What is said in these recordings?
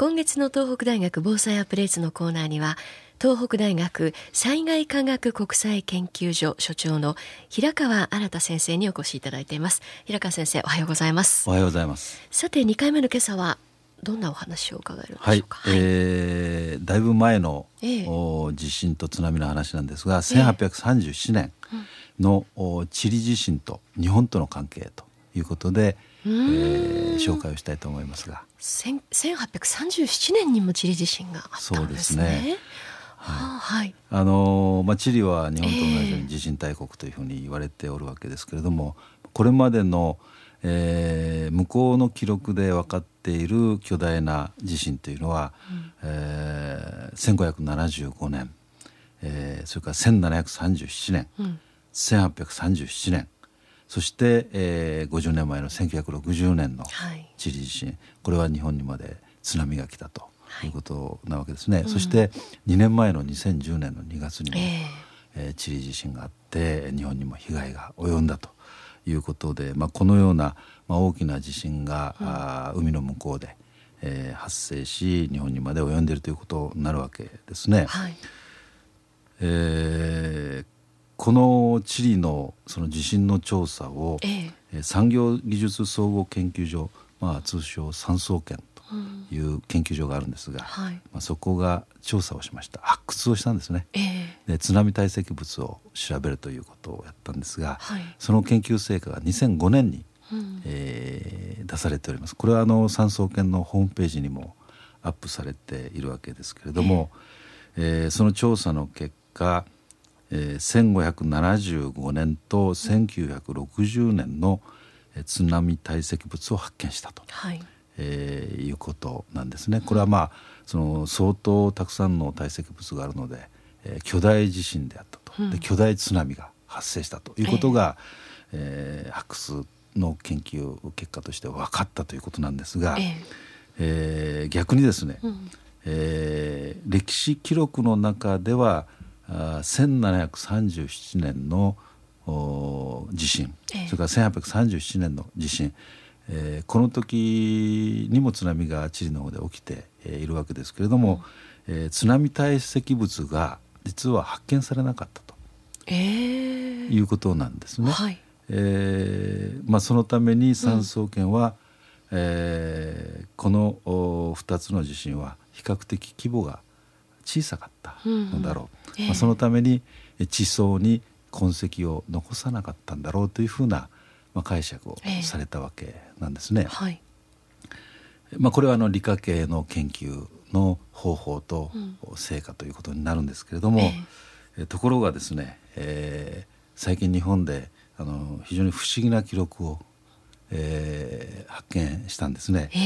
今月の東北大学防災アップデートのコーナーには東北大学災害科学国際研究所所長の平川新先生にお越しいただいています。平川先生おはようございます。おはようございます。さて2回目の今朝はどんなお話を伺えるでしょうか、はい。えー、だいぶ前の、えー、地震と津波の話なんですが、えー、1837年の、うん、チリ地震と日本との関係ということで、えー、紹介をしたいと思いますが。1837年にもチリ地震があったんですね。そうですね。はい、あのまあ、チリは日本と同じように地震大国というふうに言われておるわけですけれども、えー、これまでの、えー、向こうの記録で分かっている巨大な地震というのは、うん、えー、1575年、えー、それから1737年、うん、1837年そして、えー、50年前の1960年のチリ地震、はい、これは日本にまで津波が来たとい。うことなわけですね、はい、そして2年前の2010年の2月にも、えーえー、チリ地震があって日本にも被害が及んだということで、まあ、このような、まあ、大きな地震が、うん、あ海の向こうで、えー、発生し日本にまで及んでいるということになるわけですね。はい、えーこの地理のその地震の調査を、ええ、産業技術総合研究所、まあ、通称産総研という研究所があるんですが、うんはい、まあ、そこが調査をしました。発掘をしたんですね、え、で津波堆積物を調べるということをやったんですが、はい、その研究成果が2005年に、うん、えー、出されております。これはあの産総研のホームページにもアップされているわけですけれども、えー、その調査の結果えー、1575年と1960年の津波堆積物を発見したと、はい。えー、いうことなんですね。これはまあその相当たくさんの堆積物があるので、えー、巨大地震であったと、うん、で巨大津波が発生したと。いうことが、えー、えー、発掘の研究結果として分かったということなんですが、えー、えー、逆にですね、うん、えー、歴史記録の中では1737年の地震、えそれから1837年の地震、えー、この時にも津波がチリの方で起きて、えー、いるわけですけれども、うん、えー、津波堆積物が実は発見されなかったと、えー、いうことなんですね。はい、えーまあ、そのために産総研は、うん、えー、この2つの地震は比較的規模が小さかったのだろう、うん、まあ、そのために地層に痕跡を残さなかったんだろうというふうな、まあ、解釈をされたわけなんですね。えーはい、まあ、これはあの理科系の研究の方法と成果ということになるんですけれども、えー、ところがですね、えー、最近日本であの非常に不思議な記録を、えー、発見したんですね。え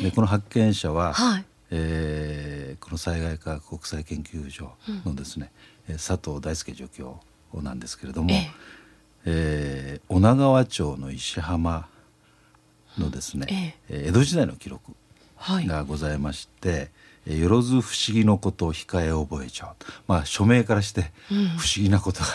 ー、でこの発見者は、はい、えー、この災害科学国際研究所のですね、うん、佐藤大輔助教なんですけれども、ええ。ー、女川町の石浜のですね、ええ。江戸時代の記録がございまして、はい、よろず不思議のことを控え覚えちゃうまあ署名からして不思議なことがあっ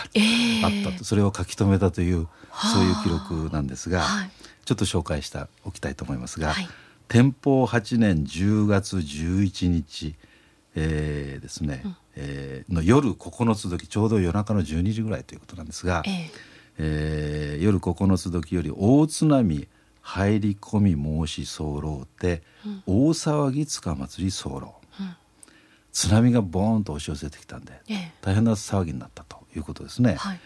たと、うんそれを書き留めたというそういう記録なんですが、はい、ちょっと紹介しておきたいと思いますが。はい天保8年10月11日、えー、ですね、うん、えー、の夜9つ時ちょうど夜中の12時ぐらいということなんですが、えー、えー、夜9つ時より大津波入り込み申し候て、うん、大騒ぎつか祭り候、うん、津波がボーンと押し寄せてきたんで、えー、大変な騒ぎになったということですね。はい、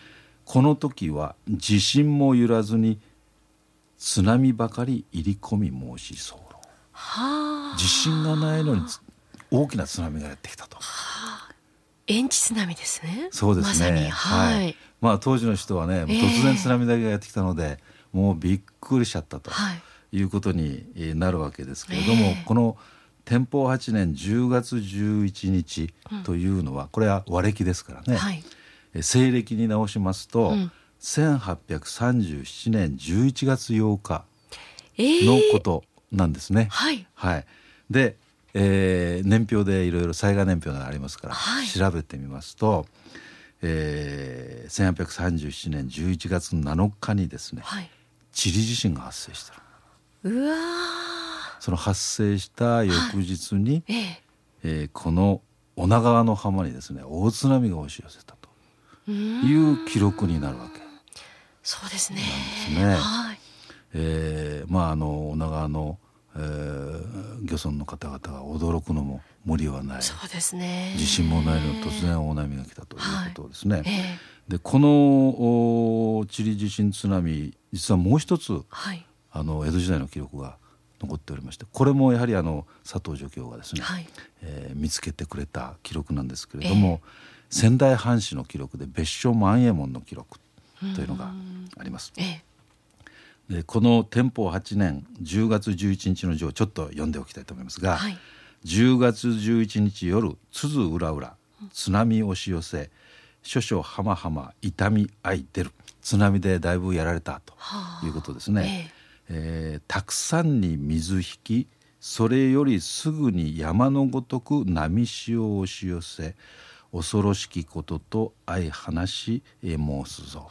この時は地震も揺らずに津波ばかり入り込み申し候地震がないのに大きな津波がやってきたと。遠地津波ですね。そうですね。まはい。まあ当時の人はね、突然津波だけがやってきたので、もうびっくりしちゃったということになるわけですけれども、えー、この天保8年10月11日というのは、うん、これは和暦ですからね。はい、西暦に直しますと、うん、1837年11月8日のこと。えーなんですね。はい、はい、で、えー、年表でいろいろ災害年表がありますから、はい、調べてみますと、えー、1837年11月7日にですね、はい、チリ地震が発生した。うわその発生した翌日に、ええ。えーこの女川の浜にですね大津波が押し寄せたという記録になるわけ。そうですね。ですね。はい。えーまああの女川の、えー漁村の方々が驚くのも無理はないそうですね。地震もないのに突然大波が来たということですね。ええでこのおチリ地震津波実はもう一つはい。あの江戸時代の記録が残っておりましてこれもやはりあの佐藤助教がですね、はい。えー見つけてくれた記録なんですけれども、仙台藩士の記録で別所万右衛門の記録というのがあります。ええでこの天保8年10月11日の字をちょっと読んでおきたいと思いますが、はい。10月11日夜津々浦々津波押し寄せ諸々浜々痛みあい出る津波でだいぶやられたとはあいうことですね。えーたくさんに水引きそれよりすぐに山のごとく波潮を押し寄せ恐ろしきことと相話しえー申すぞ。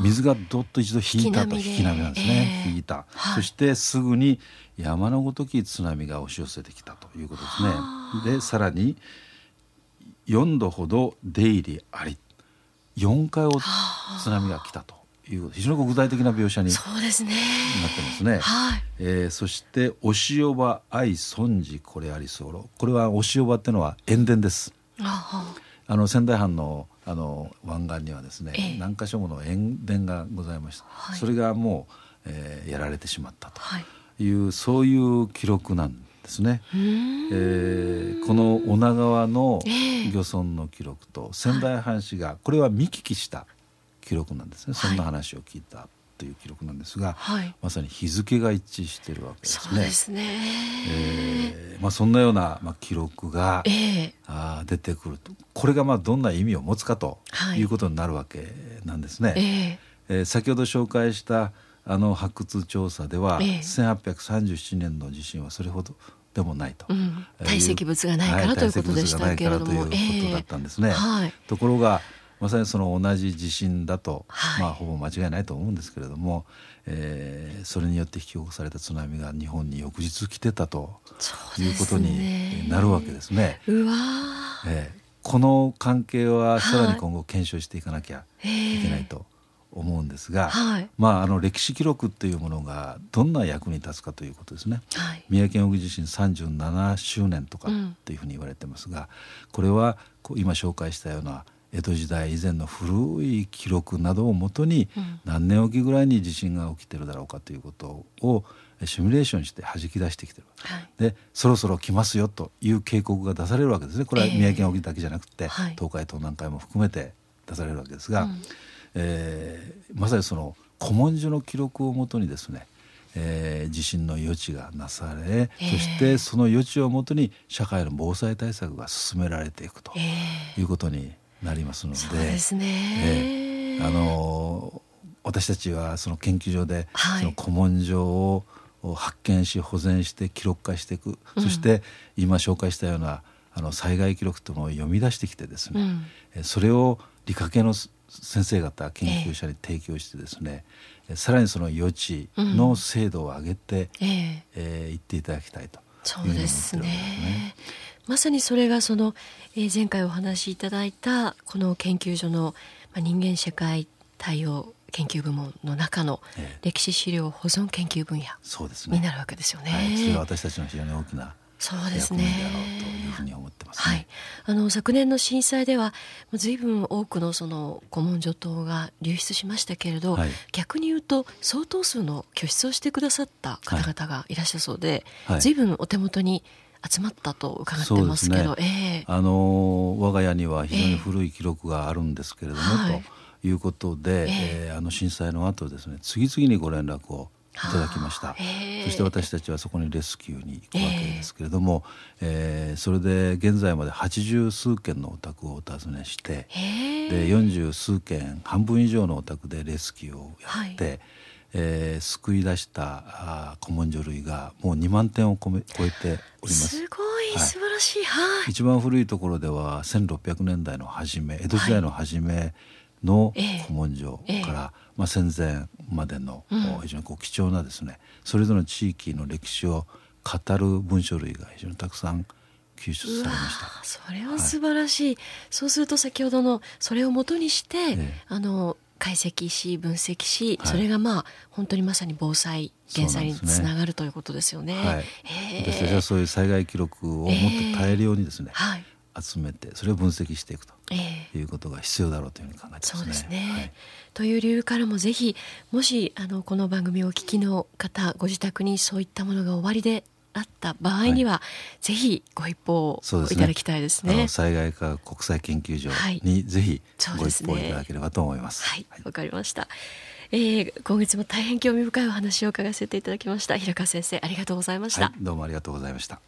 水がどっと一度引いたと引き波なんですね、ええ。引いた、はい。そしてすぐに山のごとき津波が押し寄せてきたということですね。でさらに4度ほど出入りあり4回お津波が来たという非常に具体的な描写になってそうですね。ますね、はい。えーそして「お塩場愛尊寺これあり候」これはお塩場ってのは塩田ですあはあの仙台藩のあの湾岸にはですね、ええ。何箇所もの塩田がございました、はい。それがもう、えーやられてしまったと。はい。いう、そういう記録なんですね。えーこの女川のええ。漁村の記録と仙台藩士がこれは見聞きした記録なんですね、はい。そんな話を聞いたという記録なんですが、はい。まさに日付が一致しているわけですね。そうですね。えーまあ、そんなような、まあ、記録がええあー出てくるとこれがまあどんな意味を持つかとはいいうことになるわけなんですね。えええー先ほど紹介したあの発掘調査では、ええ1837年の地震はそれほどでもないと、うんえー堆積物がないからはということでしたけれどもということだったんですね。ええはいところがまさにその同じ地震だと、はい。まあほぼ間違いないと思うんですけれども、えーそれによって引き起こされた津波が日本に翌日来てたということね。になるわけですね。うわえーこの関係はさらに今後検証していかなきゃいけないと思うんですが、はい。まあ、あの歴史記録っていうものがどんな役に立つかということですね。はい。宮城県沖地震37周年とかうんっていうふうに言われてますが、これはこう今紹介したような江戸時代以前の古い記録などをもとにうん。何年おきぐらいに地震が起きてるだろうかということをシミュレーションして弾き出してきてる。はい。でそろそろ来ますよという警告が出されるわけですね。これはええ。宮城県沖だけじゃなくて、はい。東海東南海も含めて出されるわけですが、うん。えーまさにその古文書の記録をもとにですね、えー地震の予知がなされ、ええ。そしてその予知をもとに社会の防災対策が進められていくとえ。いうことになりますので。そうですね。ええ。あの私たちはその研究所ではい。その古文書を発見し保全して記録化していく、うん。そして今紹介したようなあの災害記録というのを読み出してきてですね、うん。えそれを理科系の先生方研究者に提供してですね、えさらにその予知の精度を上げて、えええー言っていただきたいとそいうふうに思ってるわけうですね。ね。まさにそれがその、えー前回お話しいただいたこの研究所の、まあ、人間社会対応研究部門の中のええ歴史資料保存研究分野になるわけですよね。はい、それは私たちの非常に大きなそうですね。というふうに思ってますはいね。、あの昨年の震災ではずいぶん多くのその古文書等が流出しましたけれど、はい逆に言うと相当数の拠出をしてくださった方々がいらっしゃるそうで、はいずいぶんお手元に集まったと伺ってますけど、そうですええ。あの我が家には非常に古い記録があるんですけれども、はい。ということで、ええ。ーあの震災の後ですね次々にご連絡をいただきました。ええ。そして私たちはそこにレスキューに行くわけですけれども、えーそれで現在まで八十数件のお宅をお訪ねして、へえ。で四十数件半分以上のお宅でレスキューをやって、えー救い出したあー古文書類がもう2万点を超え超えております。すごいはい。素晴らしい、はい、一番古いところでは1600年代の初め江戸時代の初めのええ。古文書ええ。から、まあ、戦前までの、うん。非常にこう貴重なですねそれぞれの地域の歴史を語る文書類が非常にたくさん救出されました。それは素晴らしい、はい、そうすると先ほどのそれをもとにして、ええ、あの解析し分析し、はい、それがまあ本当にまさに防災減災につながるということですよね。はい、私たちはそういう災害記録をもって耐えるようにですね、はい、集めてそれを分析していくということが必要だろうというふうに考えてますね。そうですね、はい、という理由からもぜひもしあのこの番組をお聞きの方ご自宅にそういったものがおありであった場合には、はい、ぜひご一報をいただきたいですね。すね。災害科学国際研究所にぜひご一報いただければと思います。はい、わ、はい、かりました。えー、今月も大変興味深いお話を伺わせていただきました。平川先生ありがとうございました、どうもありがとうございました